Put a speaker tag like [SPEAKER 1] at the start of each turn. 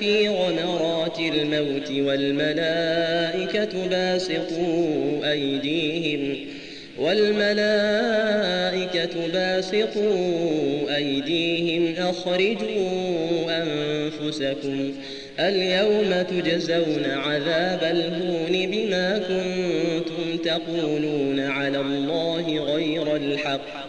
[SPEAKER 1] في غمرات الموت والملائكة باسطوا أيديهم والملائكة باسطوا أيديهم أخرجوا أنفسكم اليوم تجزون عذاب الهون بما كنتم تقولون على الله غير الحق